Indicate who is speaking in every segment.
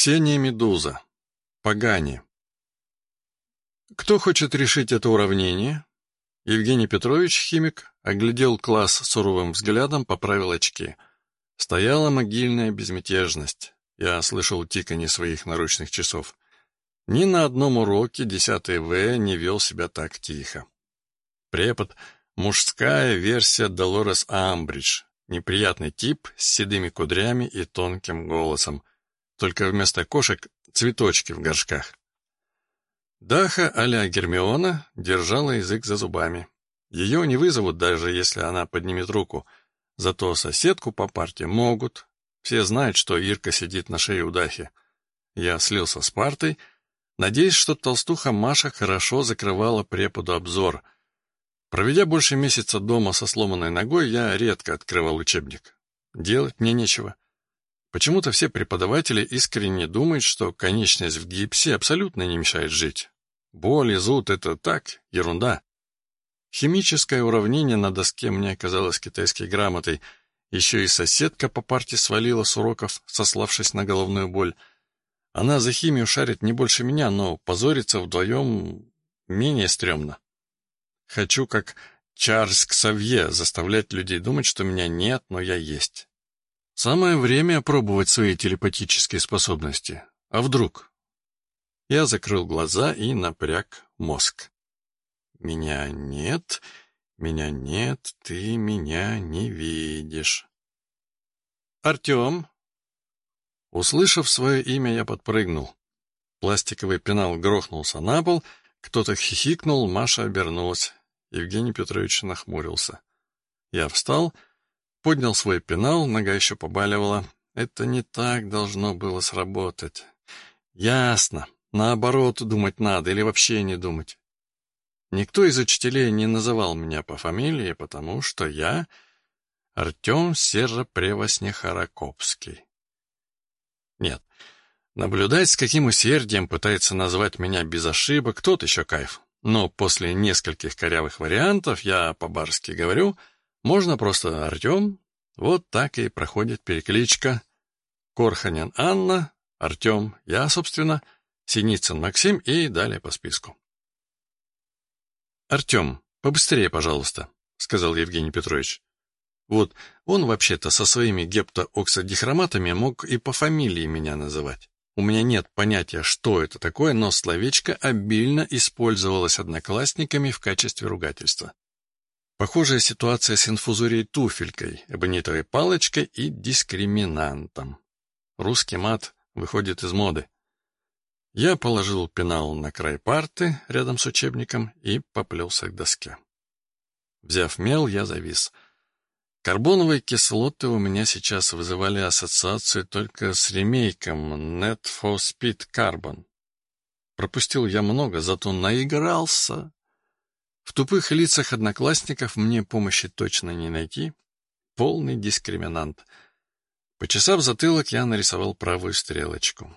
Speaker 1: Ксения Медуза. Погани. Кто хочет решить это уравнение? Евгений Петрович, химик, оглядел класс суровым взглядом, поправил очки. Стояла могильная безмятежность. Я слышал тиканье своих наручных часов. Ни на одном уроке 10 В не вел себя так тихо. Препод — мужская версия Долорес Амбридж, неприятный тип с седыми кудрями и тонким голосом. Только вместо кошек — цветочки в горшках. Даха а-ля Гермиона держала язык за зубами. Ее не вызовут, даже если она поднимет руку. Зато соседку по парте могут. Все знают, что Ирка сидит на шее у Дахи. Я слился с партой, надеясь, что толстуха Маша хорошо закрывала преподу обзор. Проведя больше месяца дома со сломанной ногой, я редко открывал учебник. Делать мне нечего. Почему-то все преподаватели искренне думают, что конечность в гипсе абсолютно не мешает жить. Боль и зуд — это так, ерунда. Химическое уравнение на доске мне оказалось китайской грамотой. Еще и соседка по парте свалила с уроков, сославшись на головную боль. Она за химию шарит не больше меня, но позориться вдвоем менее стрёмно. Хочу, как Чарльз Ксавье, заставлять людей думать, что меня нет, но я есть. Самое время пробовать свои телепатические способности. А вдруг? Я закрыл глаза и напряг мозг. Меня нет, меня нет, ты меня не видишь. Артем. Услышав свое имя, я подпрыгнул. Пластиковый пенал грохнулся на пол, кто-то хихикнул, Маша обернулась. Евгений Петрович нахмурился. Я встал Поднял свой пенал, нога еще побаливала. Это не так должно было сработать. Ясно. Наоборот, думать надо или вообще не думать. Никто из учителей не называл меня по фамилии, потому что я Артем Серопревоснехаракопский. Нет, наблюдать, с каким усердием пытается назвать меня без ошибок, тот еще кайф. Но после нескольких корявых вариантов я по-барски говорю — можно просто Артем. Вот так и проходит перекличка. Корханин Анна, Артем, я, собственно, Синицын Максим и далее по списку. «Артем, побыстрее, пожалуйста», — сказал Евгений Петрович. «Вот он вообще-то со своими гептооксодихроматами мог и по фамилии меня называть. У меня нет понятия, что это такое, но словечко обильно использовалось одноклассниками в качестве ругательства. Похожая ситуация с инфузорией туфелькой, эбонитовой палочкой и дискриминантом. Русский мат выходит из моды. Я положил пенал на край парты рядом с учебником и поплелся к доске. Взяв мел, я завис. Карбоновые кислоты у меня сейчас вызывали ассоциацию только с ремейком Net for Speed Carbon. Пропустил я много, зато наигрался. В тупых лицах одноклассников мне помощи точно не найти. Полный дискриминант. Почесав затылок, я нарисовал правую стрелочку.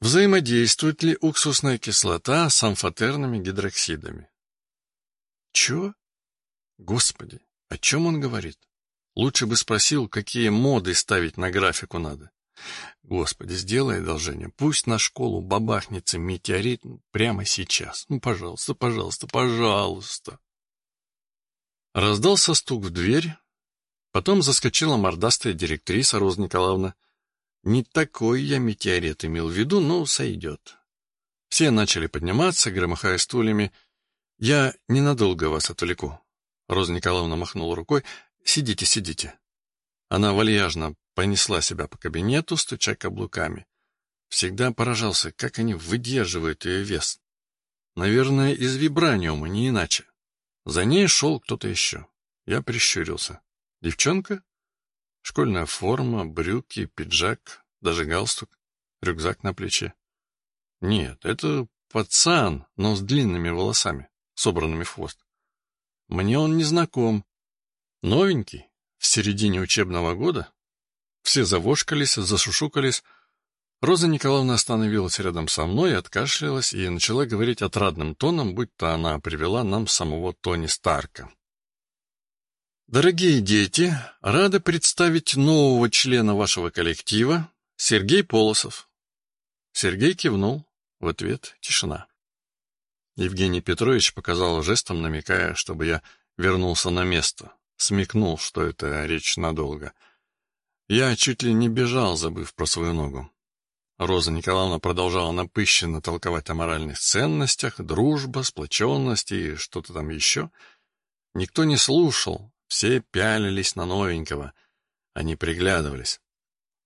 Speaker 1: Взаимодействует ли уксусная кислота с амфотерными гидроксидами? Чё? Господи, о чем он говорит? Лучше бы спросил, какие моды ставить на графику надо. Господи, сделай одолжение. Пусть на школу бабахнется метеорит прямо сейчас. Ну, пожалуйста, пожалуйста, пожалуйста. Раздался стук в дверь. Потом заскочила мордастая директриса Роза Николаевна. Не такой я метеорит имел в виду, но сойдет. Все начали подниматься, громыхая стульями. Я ненадолго вас отвлеку. Роза Николаевна махнула рукой. Сидите, сидите. Она вальяжно понесла себя по кабинету, стуча каблуками. Всегда поражался, как они выдерживают ее вес. Наверное, из вибраниума, не иначе. За ней шел кто-то еще. Я прищурился. Девчонка? Школьная форма, брюки, пиджак, даже галстук, рюкзак на плече. Нет, это пацан, но с длинными волосами, собранными в хвост. Мне он не знаком. Новенький, в середине учебного года, все завошкались, зашушукались. Роза Николаевна остановилась рядом со мной, откашлялась и начала говорить отрадным тоном, будто она привела нам самого Тони Старка. Дорогие дети, рады представить нового члена вашего коллектива, Сергей Полосов. Сергей кивнул. В ответ тишина. Евгений Петрович показал жестом, намекая, чтобы я вернулся на место. Смекнул, что это речь надолго. Я чуть ли не бежал, забыв про свою ногу. Роза Николаевна продолжала напыщенно толковать о моральных ценностях, дружба, сплоченность и что-то там еще. Никто не слушал, все пялились на новенького. Они приглядывались.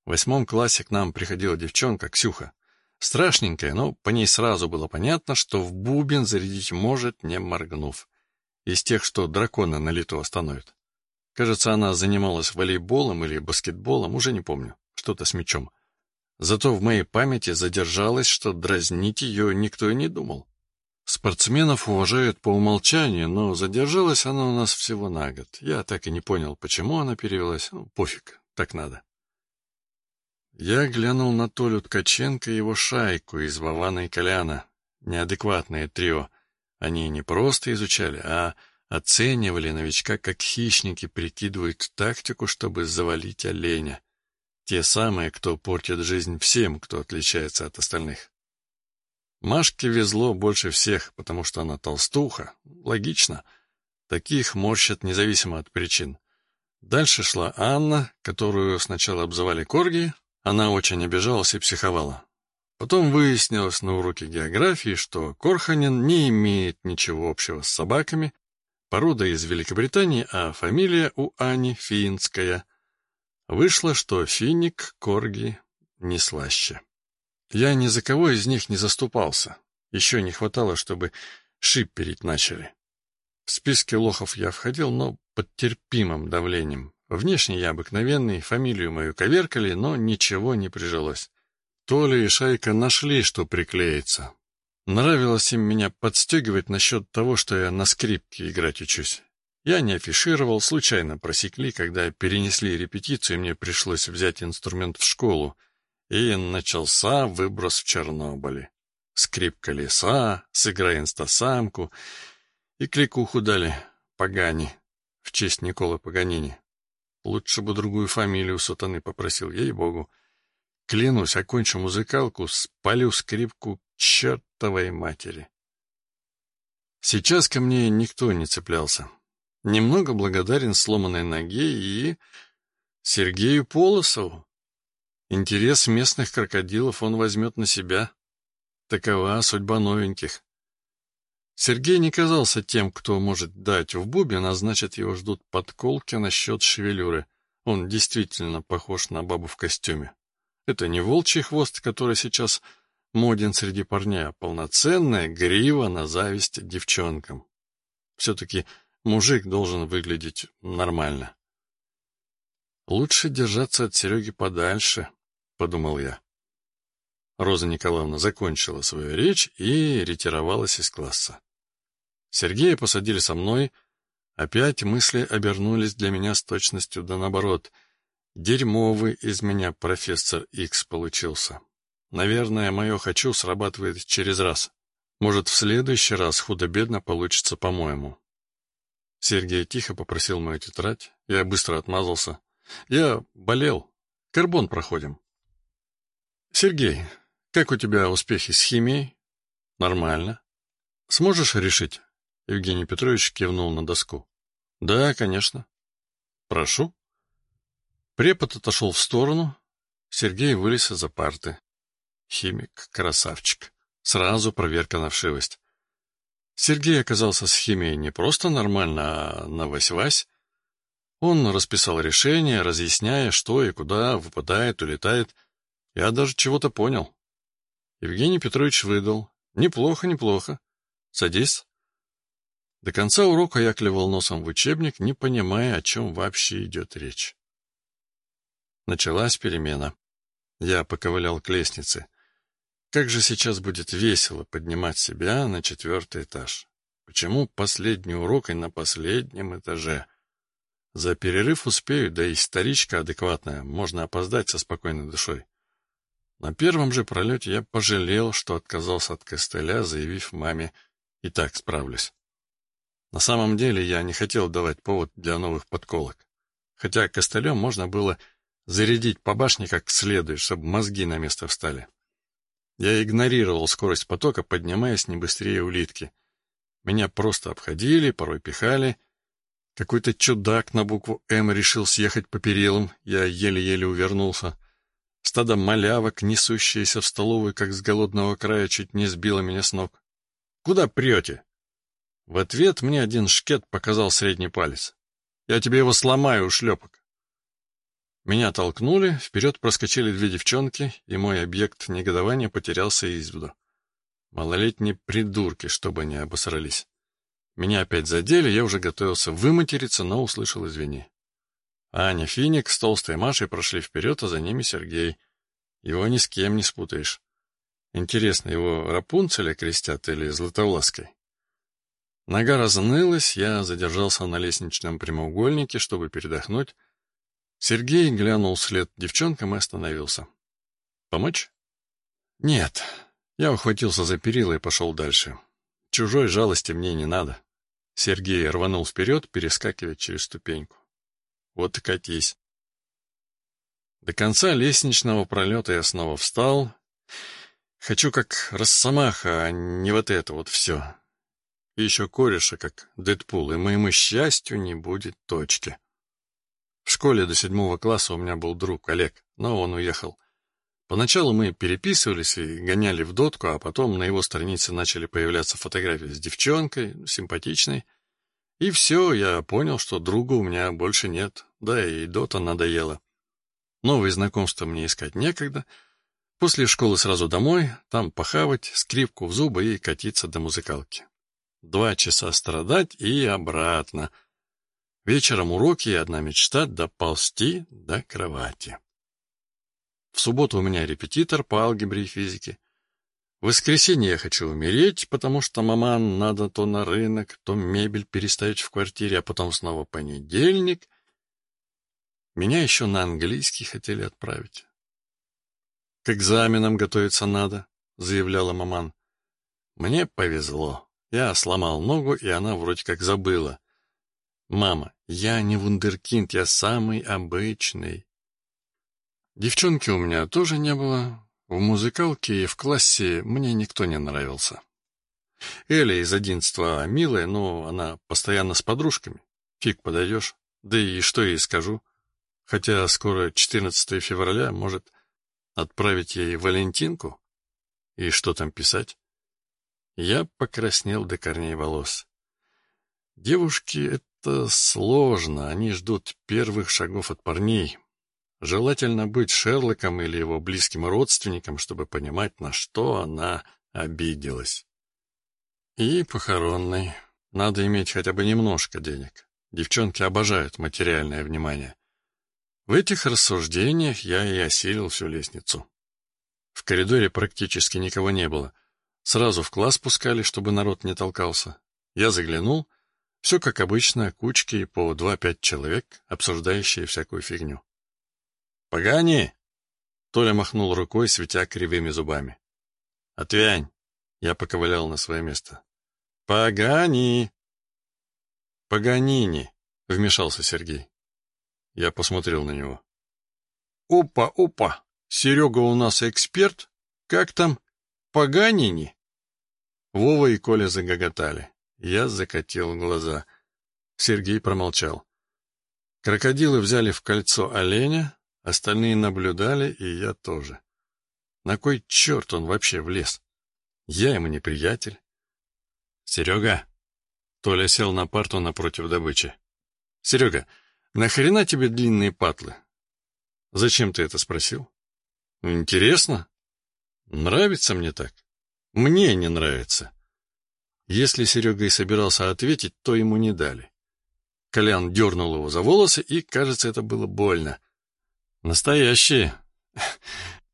Speaker 1: В восьмом классе к нам приходила девчонка, Ксюха. Страшненькая, но по ней сразу было понятно, что в бубен зарядить может, не моргнув. Из тех, что дракона на лету остановят. Кажется, она занималась волейболом или баскетболом, уже не помню. Что-то с мячом. Зато в моей памяти задержалось, что дразнить ее никто и не думал. Спортсменов уважают по умолчанию, но задержалась она у нас всего на год. Я так и не понял, почему она перевелась. Ну, пофиг, так надо. Я глянул на Толю Ткаченко и его шайку из Вована и Коляна. Неадекватное трио. Они не просто изучали, а оценивали новичка, как хищники прикидывают тактику, чтобы завалить оленя. Те самые, кто портит жизнь всем, кто отличается от остальных. Машке везло больше всех, потому что она толстуха. Логично. Таких морщат независимо от причин. Дальше шла Анна, которую сначала обзывали корги, она очень обижалась и психовала. Потом выяснилось на уроке географии, что Корханин не имеет ничего общего с собаками, порода из Великобритании, а фамилия у Ани финская. Вышло, что финик Корги не слаще. Я ни за кого из них не заступался. Еще не хватало, чтобы шиперить начали. В списке лохов я входил, но под терпимым давлением. Внешне я обыкновенный, фамилию мою коверкали, но ничего не прижилось. Толя и Шайка нашли, что приклеиться. Нравилось им меня подстегивать насчет того, что я на скрипке играть учусь. Я не афишировал, случайно просекли, когда перенесли репетицию, мне пришлось взять инструмент в школу. И начался выброс в Чернобыле. Скрипка леса, сыграй инстасамку и кликуху дали, Пагани, в честь Николы Паганини. Лучше бы другую фамилию сатаны попросил, ей-богу. Клянусь, окончу музыкалку, спалю скрипку чертовой матери. Сейчас ко мне никто не цеплялся. Немного благодарен сломанной ноге и... Сергею Полосову. Интерес местных крокодилов он возьмет на себя. Такова судьба новеньких. Сергей не казался тем, кто может дать в бубен, а значит, его ждут подколки насчет шевелюры. Он действительно похож на бабу в костюме. Это не волчий хвост, который сейчас моден среди парней, а полноценная грива на зависть девчонкам. Все-таки мужик должен выглядеть нормально. «Лучше держаться от Сереги подальше», — подумал я. Роза Николаевна закончила свою речь и ретировалась из класса. Сергея посадили со мной. Опять мысли обернулись для меня с точностью да наоборот. Дерьмовый из меня профессор Икс получился. Наверное, мое «хочу» срабатывает через раз. Может, в следующий раз худо-бедно получится по-моему. Сергей тихо попросил мою тетрадь. Я быстро отмазался. Я болел. Карбон проходим. Сергей, как у тебя успехи с химией? Нормально. Сможешь решить? Евгений Петрович кивнул на доску. Да, конечно. Прошу. Препод отошел в сторону. Сергей вылез из-за парты. Химик, красавчик. Сразу проверка на вшивость. Сергей оказался с химией не просто нормально, а на вась-вась. Он расписал решение, разъясняя, что и куда выпадает, улетает. Я даже чего-то понял. Евгений Петрович выдал. Неплохо, неплохо. Садись. До конца урока я клевал носом в учебник, не понимая, о чем вообще идет речь. Началась перемена. Я поковылял к лестнице. Как же сейчас будет весело поднимать себя на четвертый этаж. Почему последний урок и на последнем этаже? За перерыв успею, да и старичка адекватная, можно опоздать со спокойной душой. На первом же пролете я пожалел, что отказался от костыля, заявив маме «и так справлюсь». На самом деле я не хотел давать повод для новых подколок. Хотя костылем можно было зарядить по башне как следует, чтобы мозги на место встали. Я игнорировал скорость потока, поднимаясь не быстрее улитки. Меня просто обходили, порой пихали. Какой-то чудак на букву «М» решил съехать по перилам, я еле-еле увернулся. Стадо малявок, несущееся в столовую, как с голодного края, чуть не сбило меня с ног. «Куда прете?» В ответ мне один шкет показал средний палец. «Я тебе его сломаю, ушлепок!» Меня толкнули, вперед проскочили две девчонки, и мой объект негодования потерялся из виду. Малолетние придурки, чтобы они обосрались. Меня опять задели, я уже готовился выматериться, но услышал «извини». Аня Финик с толстой Машей прошли вперед, а за ними Сергей. Его ни с кем не спутаешь. Интересно, его Рапунцеля крестят или Златовлаской? Нога разнылась, я задержался на лестничном прямоугольнике, чтобы передохнуть. Сергей глянул вслед девчонкам и остановился. «Помочь?» «Нет». Я ухватился за перила и пошел дальше. Чужой жалости мне не надо. Сергей рванул вперед, перескакивая через ступеньку. Вот и катись. До конца лестничного пролета я снова встал. Хочу как Росомаха, а не вот это вот все. И еще кореша, как Дэдпул, и моему счастью не будет точки. Школе до седьмого класса у меня был друг Олег, но он уехал. Поначалу мы переписывались и гоняли в дотку, а потом на его странице начали появляться фотографии с девчонкой, симпатичной. И все, я понял, что друга у меня больше нет, да и дота надоело. Новые знакомства мне искать некогда. После школы сразу домой, там похавать, скрипку в зубы и катиться до музыкалки. Два часа страдать и обратно. Вечером уроки и одна мечта — доползти до кровати. В субботу у меня репетитор по алгебре и физике. В воскресенье я хочу умереть, потому что маман надо то на рынок, то мебель переставить в квартире, а потом снова понедельник. Меня еще на английский хотели отправить. — К экзаменам готовиться надо, — заявляла маман. Мне повезло. Я сломал ногу, и она вроде как забыла. «Мама, я не вундеркинд, я самый обычный». Девчонки у меня тоже не было. В музыкалке и в классе мне никто не нравился. Эля из одиннадцатого милая, но она постоянно с подружками. Фиг подойдешь. Да и что ей скажу. Хотя скоро 14 февраля, может, отправить ей Валентинку? И что там писать? Я покраснел до корней волос. Девушки — это сложно, они ждут первых шагов от парней, Желательно быть Шерлоком или его близким родственником, чтобы понимать, на что она обиделась. И похоронный. Надо иметь хотя бы немножко денег. Девчонки обожают материальное внимание. В этих рассуждениях я и осилил всю лестницу. В коридоре практически никого не было. Сразу в класс пускали, чтобы народ не толкался. Я заглянул. Все как обычно, кучки по два-пять человек, обсуждающие всякую фигню. «Погани!» Толя махнул рукой, светя кривыми зубами. «Отвянь!» Я поковылял на свое место. «Погани!» «Паганини!» — вмешался Сергей. Я посмотрел на него. «Опа, опа! Серега у нас эксперт? Как там? Паганини?» Вова и Коля загоготали. Я закатил глаза. Сергей промолчал. Крокодилы взяли в кольцо оленя, Остальные наблюдали, и я тоже. На кой черт он вообще влез? Я ему не приятель. Серега. Толя сел на парту напротив добычи. Серега, нахрена тебе длинные патлы? Зачем ты это спросил? Интересно. Нравится мне так? Мне не нравится. Если Серега и собирался ответить, то ему не дали. Колян дернул его за волосы, и, кажется, это было больно. «Настоящие.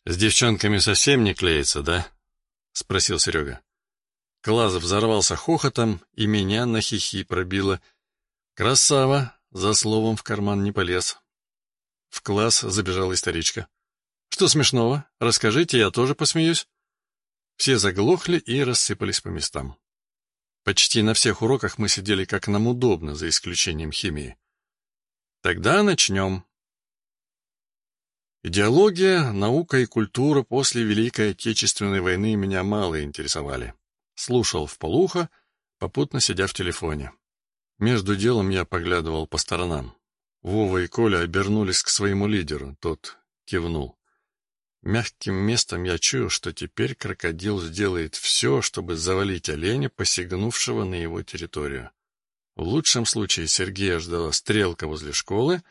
Speaker 1: С девчонками совсем не клеится, да?» — спросил Серега. Класс взорвался хохотом, и меня на хихи пробило. «Красава!» — за словом в карман не полез. В класс забежала историчка. «Что смешного? Расскажите, я тоже посмеюсь». Все заглохли и рассыпались по местам. Почти на всех уроках мы сидели как нам удобно, за исключением химии. «Тогда начнем», Идеология, наука и культура после Великой Отечественной войны меня мало интересовали. Слушал в полухо, попутно сидя в телефоне. Между делом я поглядывал по сторонам. Вова и Коля обернулись к своему лидеру, тот кивнул. Мягким местом я чую, что теперь крокодил сделает все, чтобы завалить оленя, посягнувшего на его территорию. В лучшем случае Сергея ждала стрелка возле школы,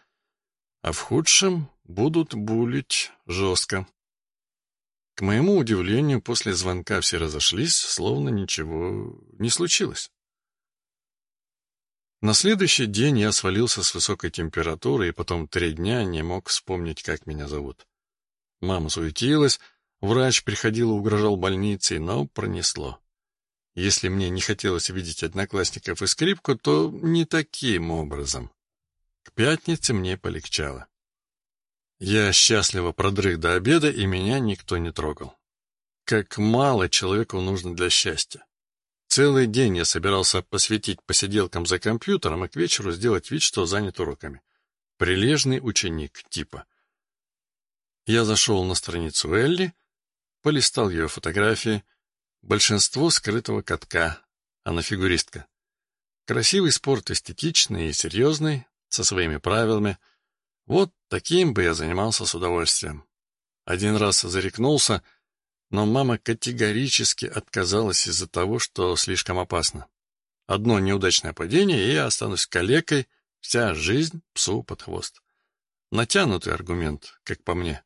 Speaker 1: а в худшем будут булить жестко. К моему удивлению, после звонка все разошлись, словно ничего не случилось. На следующий день я свалился с высокой температурой и потом три дня не мог вспомнить, как меня зовут. Мама суетилась, врач приходил и угрожал больницей, но пронесло. Если мне не хотелось видеть одноклассников и скрипку, то не таким образом. К пятнице мне полегчало. Я счастливо продрых до обеда, и меня никто не трогал. Как мало человеку нужно для счастья. Целый день я собирался посвятить посиделкам за компьютером и к вечеру сделать вид, что занят уроками. Прилежный ученик типа — я зашел на страницу Элли, полистал ее фотографии. Большинство скрытого катка, она фигуристка. Красивый спорт, эстетичный и серьезный, со своими правилами. Вот таким бы я занимался с удовольствием. Один раз зарекнулся, но мама категорически отказалась из-за того, что слишком опасно. Одно неудачное падение, и я останусь калекой, вся жизнь псу под хвост. Натянутый аргумент, как по мне.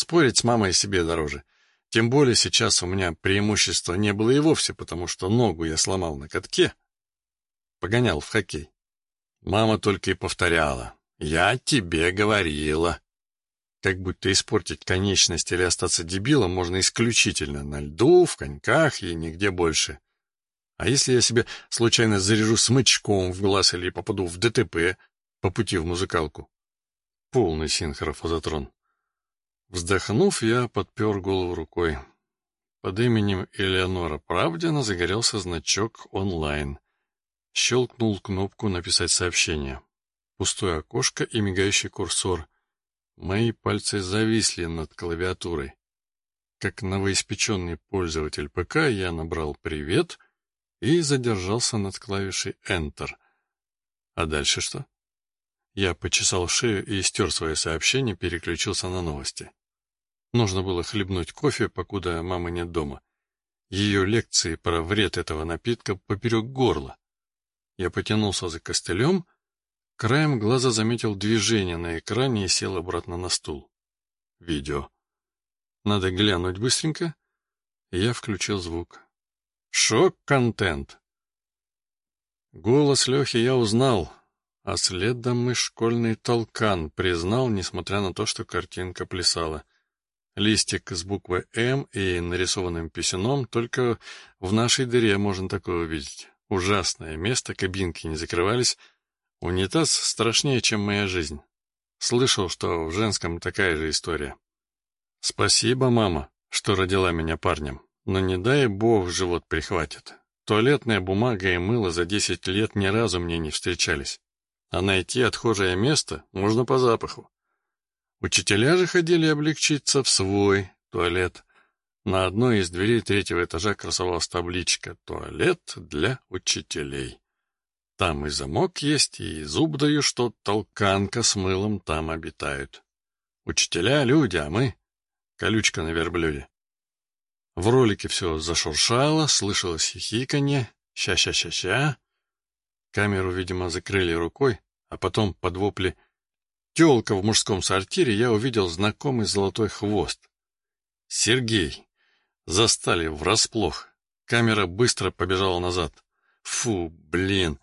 Speaker 1: Спорить с мамой себе дороже. Тем более сейчас у меня преимущества не было и вовсе, потому что ногу я сломал на катке. Погонял в хоккей. Мама только и повторяла. «Я тебе говорила». Как будто испортить конечность или остаться дебилом можно исключительно на льду, в коньках и нигде больше. А если я себе случайно заряжу смычком в глаз или попаду в ДТП по пути в музыкалку? Полный синхрофазотрон. Вздохнув, я подпер голову рукой. Под именем Элеонора Правдина загорелся значок «Онлайн». Щелкнул кнопку «Написать сообщение». Пустое окошко и мигающий курсор. Мои пальцы зависли над клавиатурой. Как новоиспеченный пользователь ПК я набрал «Привет» и задержался над клавишей Enter. А дальше что? Я почесал шею и стер свое сообщение, переключился на новости. Нужно было хлебнуть кофе, покуда мамы нет дома. Ее лекции про вред этого напитка поперек горла. Я потянулся за костылем, краем глаза заметил движение на экране и сел обратно на стул. Видео. Надо глянуть быстренько. Я включил звук. Шок-контент. Голос Лехи я узнал, а следом и школьный толкан признал, несмотря на то, что картинка плясала. Листик с буквой «М» и нарисованным писюном, только в нашей дыре можно такое увидеть. Ужасное место, кабинки не закрывались. Унитаз страшнее, чем моя жизнь. Слышал, что в женском такая же история. Спасибо, мама, что родила меня парнем, но не дай бог живот прихватит. Туалетная бумага и мыло за десять лет ни разу мне не встречались. А найти отхожее место можно по запаху. Учителя же ходили облегчиться в свой туалет. На одной из дверей третьего этажа красовалась табличка «Туалет для учителей». Там и замок есть, и зуб даю, что толканка с мылом там обитают. Учителя — люди, а мы — колючка на верблюде. В ролике все зашуршало, слышалось хихиканье, ща-ща-ща-ща. Камеру, видимо, закрыли рукой, а потом под вопли — Телка в мужском сортире я увидел знакомый золотой хвост. Сергей. Застали врасплох. Камера быстро побежала назад. Фу, блин.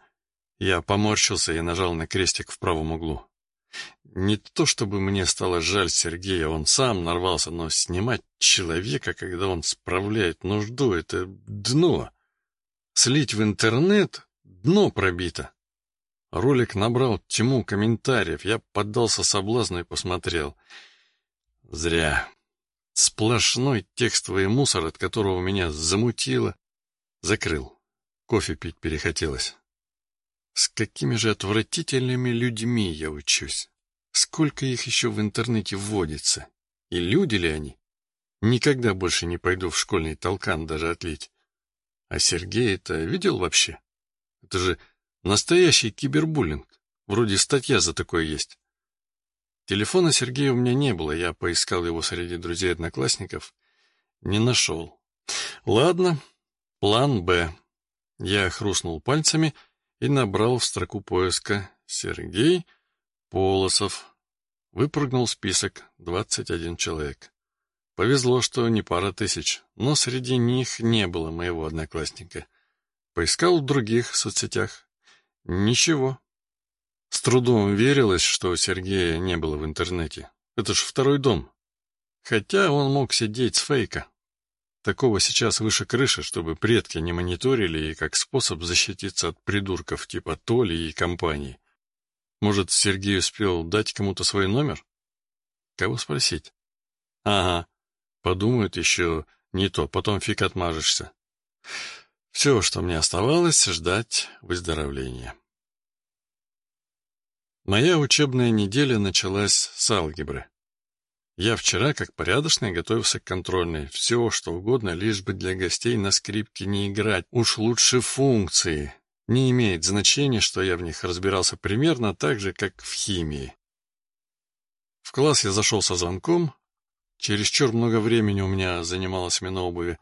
Speaker 1: Я поморщился и нажал на крестик в правом углу. Не то чтобы мне стало жаль Сергея, он сам нарвался, но снимать человека, когда он справляет нужду, это дно. Слить в интернет — дно пробито. Ролик набрал тьму комментариев. Я поддался соблазну и посмотрел. Зря. Сплошной текстовый мусор, от которого меня замутило. Закрыл. Кофе пить перехотелось. С какими же отвратительными людьми я учусь. Сколько их еще в интернете вводится? И люди ли они? Никогда больше не пойду в школьный толкан даже отлить. А Сергей это видел вообще? Это же настоящий кибербуллинг. Вроде статья за такое есть. Телефона Сергея у меня не было, я поискал его среди друзей-одноклассников. Не нашел. Ладно, план «Б». Я хрустнул пальцами и набрал в строку поиска «Сергей Полосов». Выпрыгнул список, 21 человек. Повезло, что не пара тысяч, но среди них не было моего одноклассника. Поискал в других соцсетях. Ничего. С трудом верилось, что Сергея не было в интернете. Это ж второй дом. Хотя он мог сидеть с фейка. Такого сейчас выше крыши, чтобы предки не мониторили и как способ защититься от придурков типа Толи и компании. Может, Сергей успел дать кому-то свой номер? Кого спросить? Ага, Подумают еще не то, потом фиг отмажешься. Все, что мне оставалось, ждать выздоровления. Моя учебная неделя началась с алгебры. Я вчера, как порядочный, готовился к контрольной. Все, что угодно, лишь бы для гостей на скрипке не играть. Уж лучше функции. Не имеет значения, что я в них разбирался примерно так же, как в химии. В класс я зашел со звонком, Чересчур много времени у меня занимала смена обуви.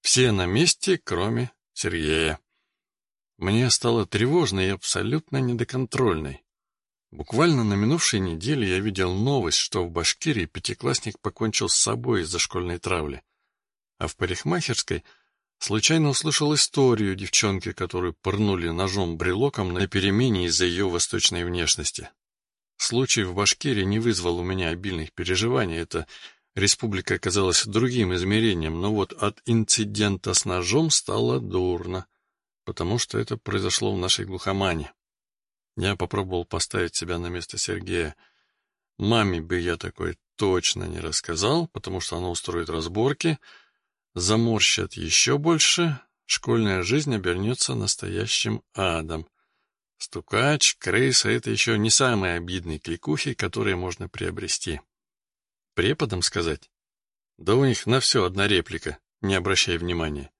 Speaker 1: Все на месте, кроме Сергея. Мне стало тревожно и абсолютно недоконтрольной. Буквально на минувшей неделе я видел новость, что в Башкирии пятиклассник покончил с собой из-за школьной травли. А в парикмахерской случайно услышал историю девчонки, которую пырнули ножом-брелоком на перемене из-за ее восточной внешности. Случай в Башкирии не вызвал у меня обильных переживаний, это Республика оказалась другим измерением, но вот от инцидента с ножом стало дурно, потому что это произошло в нашей глухомане. Я попробовал поставить себя на место Сергея. Маме бы я такой точно не рассказал, потому что она устроит разборки, заморщат еще больше, школьная жизнь обернется настоящим адом. Стукач, крыса — это еще не самые обидные кликухи, которые можно приобрести. Преподам сказать? Да у них на все одна реплика, не обращай внимания.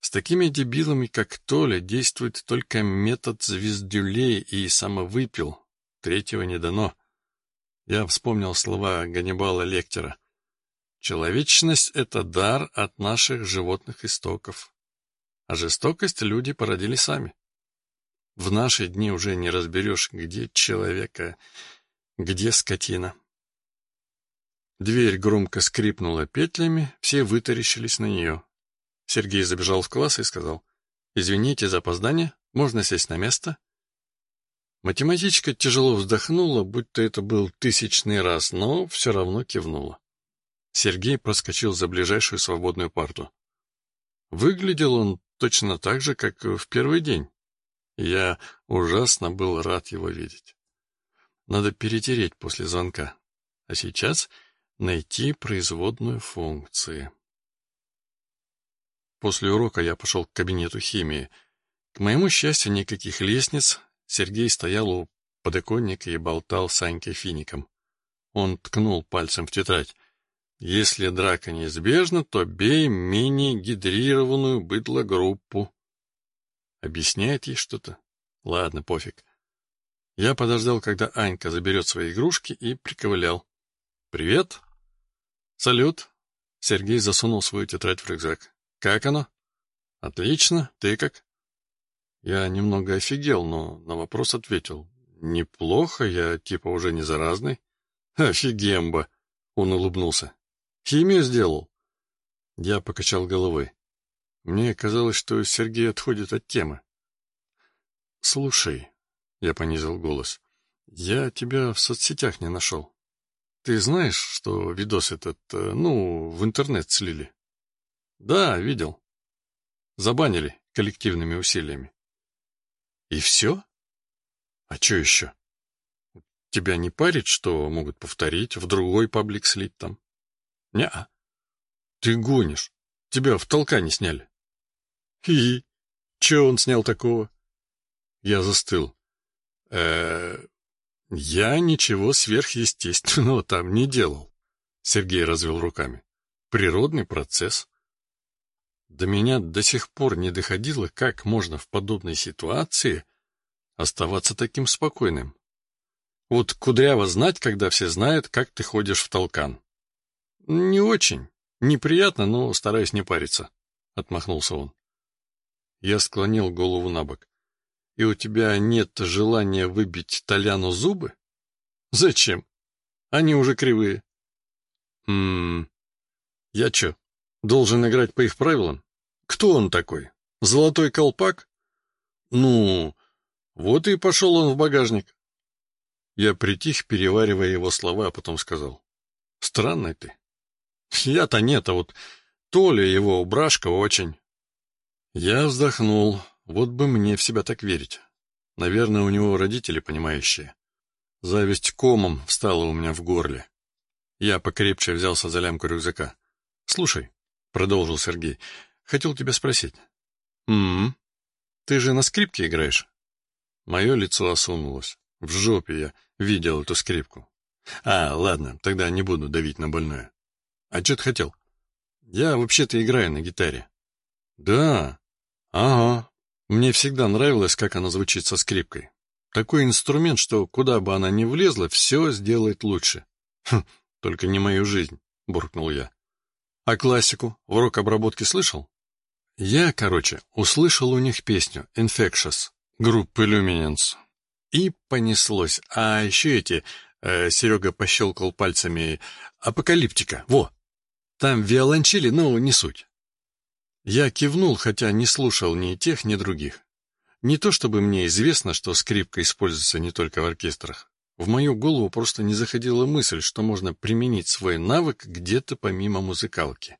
Speaker 1: С такими дебилами, как Толя, действует только метод звездюлей и самовыпил. Третьего не дано. Я вспомнил слова Ганнибала Лектора. Человечность — это дар от наших животных истоков. А жестокость люди породили сами. В наши дни уже не разберешь, где человека, где скотина. Дверь громко скрипнула петлями, все вытаращились на нее. Сергей забежал в класс и сказал, «Извините за опоздание, можно сесть на место?» Математичка тяжело вздохнула, будто это был тысячный раз, но все равно кивнула. Сергей проскочил за ближайшую свободную парту. Выглядел он точно так же, как в первый день. Я ужасно был рад его видеть. Надо перетереть после звонка. А сейчас Найти производную функции. После урока я пошел к кабинету химии. К моему счастью, никаких лестниц. Сергей стоял у подоконника и болтал с Анькой фиником. Он ткнул пальцем в тетрадь. Если драка неизбежна, то бей мини-гидрированную быдлогруппу. Объясняет ей что-то? Ладно, пофиг. Я подождал, когда Анька заберет свои игрушки, и приковылял. «Привет!» «Салют!» Сергей засунул свою тетрадь в рюкзак. «Как оно?» «Отлично. Ты как?» Я немного офигел, но на вопрос ответил. «Неплохо, я типа уже не заразный». «Офигемба!» — он улыбнулся. «Химию сделал?» Я покачал головой. Мне казалось, что Сергей отходит от темы. «Слушай», — я понизил голос, — «я тебя в соцсетях не нашел. Ты знаешь, что видос этот, э, ну, в интернет слили? Да, видел. Забанили коллективными усилиями. И все? А что еще? Тебя не парит, что могут повторить, в другой паблик слить там? Не-а. Ты гонишь. Тебя в толка не сняли. И че он снял такого? Я застыл. Э, -э Я ничего сверхъестественного там не делал. Сергей развел руками. Природный процесс. До меня до сих пор не доходило, как можно в подобной ситуации оставаться таким спокойным. Вот кудряво знать, когда все знают, как ты ходишь в толкан. Не очень. Неприятно, но стараюсь не париться, — отмахнулся он. Я склонил голову на бок. И у тебя нет желания выбить Толяну зубы? Зачем? Они уже кривые. Хм. Я чё, должен играть по их правилам? Кто он такой? Золотой колпак? Ну, вот и пошел он в багажник. Я притих, переваривая его слова, а потом сказал. Странный ты. Я-то нет, а вот Толя его убрашка очень. Я вздохнул. Вот бы мне в себя так верить. Наверное, у него родители понимающие. Зависть комом встала у меня в горле. Я покрепче взялся за лямку рюкзака. «Слушай», — продолжил Сергей, — «хотел тебя спросить». «М-м, ты же на скрипке играешь?» Мое лицо осунулось. В жопе я видел эту скрипку. «А, ладно, тогда не буду давить на больное». «А что ты хотел?» «Я вообще-то играю на гитаре». «Да? Ага. Мне всегда нравилось, как она звучит со скрипкой. Такой инструмент, что куда бы она ни влезла, все сделает лучше. Хм, только не мою жизнь, буркнул я. А классику, урок обработки слышал? Я, короче, услышал у них песню «Infectious» группы Luminance. И понеслось. А еще эти... Э, Серега пощелкал пальцами. «Апокалиптика, во!» Там виолончели, но не суть. Я кивнул, хотя не слушал ни тех, ни других. Не то чтобы мне известно, что скрипка используется не только в оркестрах. В мою голову просто не заходила мысль, что можно применить свой навык где-то помимо музыкалки.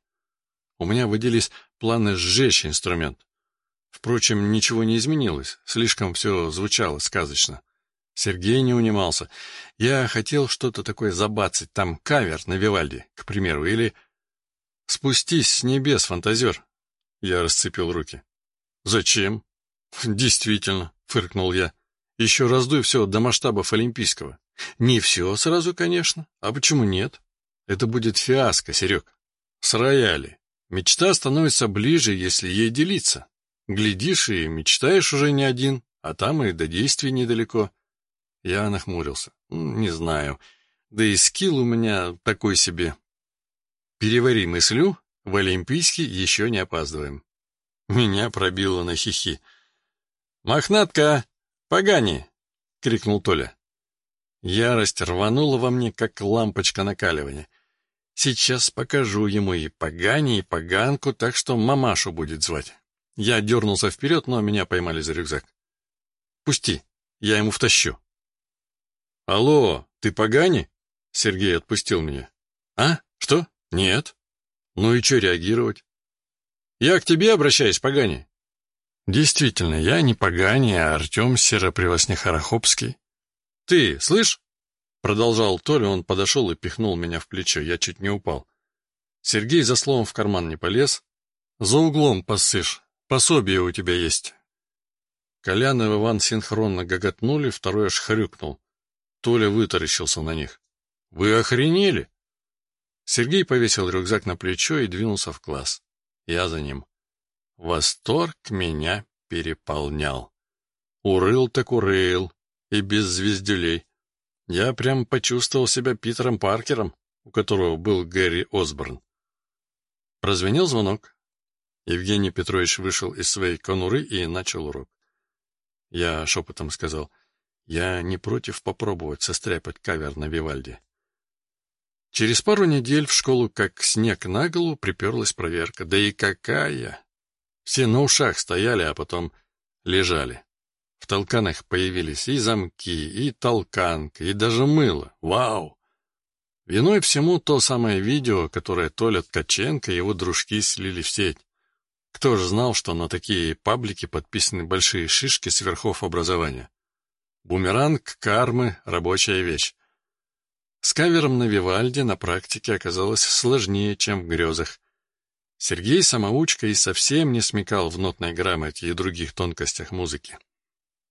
Speaker 1: У меня водились планы сжечь инструмент. Впрочем, ничего не изменилось, слишком все звучало сказочно. Сергей не унимался. Я хотел что-то такое забацать, там кавер на Вивальди, к примеру, или «Спустись с небес, фантазер», я расцепил руки. «Зачем?» «Действительно», — фыркнул я. «Еще раздуй все до масштабов Олимпийского». «Не все сразу, конечно. А почему нет?» «Это будет фиаско, Серег. С рояли. Мечта становится ближе, если ей делиться. Глядишь и мечтаешь уже не один, а там и до действий недалеко». Я нахмурился. «Не знаю. Да и скилл у меня такой себе». «Перевари мыслю, в Олимпийский еще не опаздываем. Меня пробило на хихи. «Мохнатка! Погани!» — крикнул Толя. Ярость рванула во мне, как лампочка накаливания. Сейчас покажу ему и Погани, и Поганку, так что мамашу будет звать. Я дернулся вперед, но меня поймали за рюкзак. «Пусти, я ему втащу». «Алло, ты Погани?» Сергей отпустил меня. «А? Что? Нет». Ну и что реагировать? Я к тебе обращаюсь, Погани. Действительно, я не Погани, а Артем Серопривоснехарахопский. Ты, слышь? Продолжал Толя, он подошел и пихнул меня в плечо, я чуть не упал. Сергей за словом в карман не полез. За углом посышь, пособие у тебя есть. Колян и Иван синхронно гоготнули, второй аж хрюкнул. Толя вытаращился на них. «Вы охренели?» Сергей повесил рюкзак на плечо и двинулся в класс. Я за ним. Восторг меня переполнял. Урыл так урыл, и без звездюлей. Я прям почувствовал себя Питером Паркером, у которого был Гэри Осборн. Прозвенел звонок. Евгений Петрович вышел из своей конуры и начал урок. Я шепотом сказал, я не против попробовать состряпать кавер на Вивальди. Через пару недель в школу, как снег на голову, приперлась проверка. Да и какая! Все на ушах стояли, а потом лежали. В толканах появились и замки, и толканка, и даже мыло. Вау! Виной всему то самое видео, которое Толя Ткаченко и его дружки слили в сеть. Кто же знал, что на такие паблики подписаны большие шишки с верхов образования? Бумеранг кармы — рабочая вещь. С кавером на Вивальде на практике оказалось сложнее, чем в грезах. Сергей самоучка и совсем не смекал в нотной грамоте и других тонкостях музыки.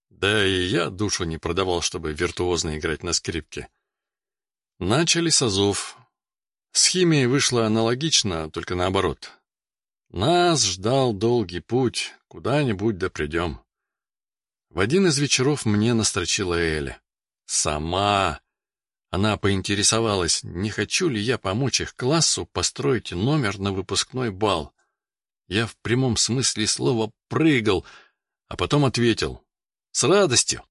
Speaker 1: Да и я душу не продавал, чтобы виртуозно играть на скрипке. Начали с азов. С химией вышло аналогично, только наоборот. Нас ждал долгий путь, куда-нибудь да придем. В один из вечеров мне настрочила Эля. Сама. Она поинтересовалась, не хочу ли я помочь их классу построить номер на выпускной бал. Я в прямом смысле слова прыгал, а потом ответил. С радостью.